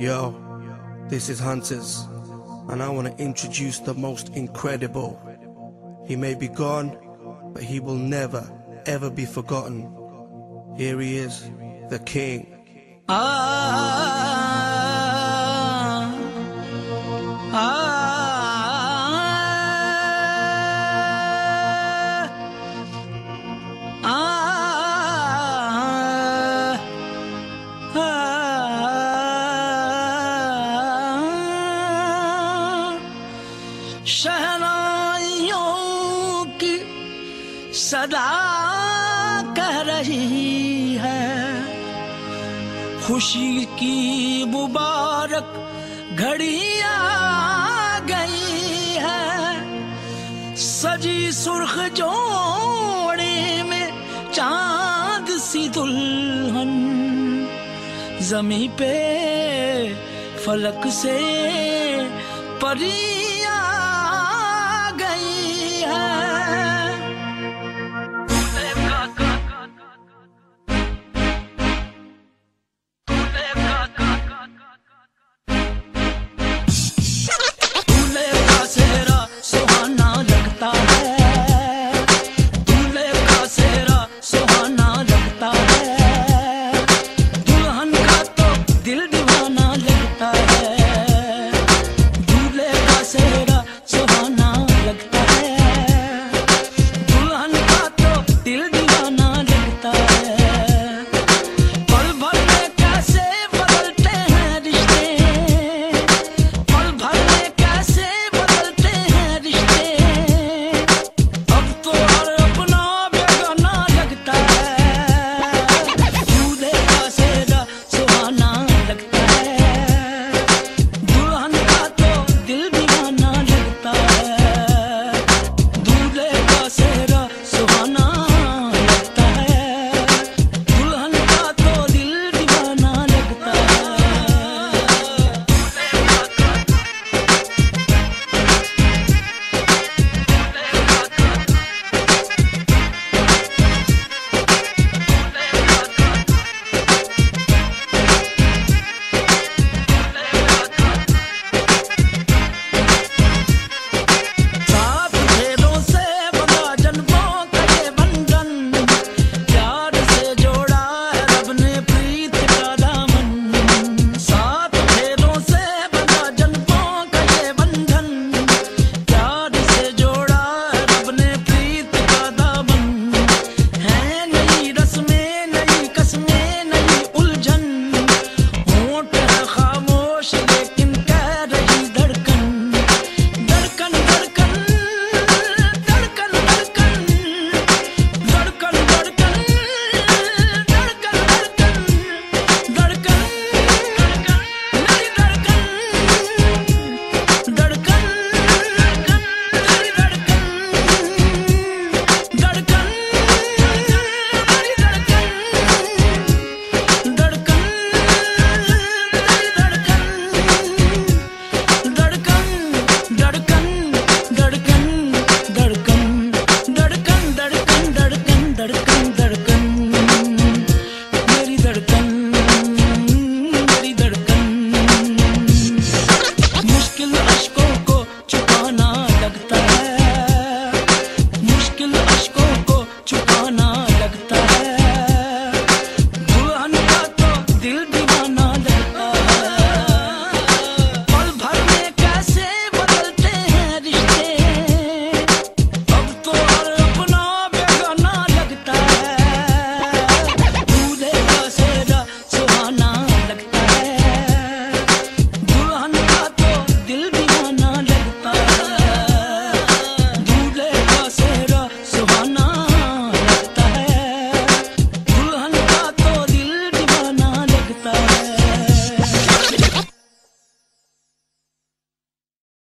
Yo, this is Hunters, and I want to introduce the most incredible. He may be gone, but he will never, ever be forgotten. Here he is, the king. Ah, शहनाइयों की सदा कह रही है। खुशी की मुबारक घड़ी आ गई है। सजी सुर्ख जोड़े में चाँद सी दुल्हन जमी पे फलक से परी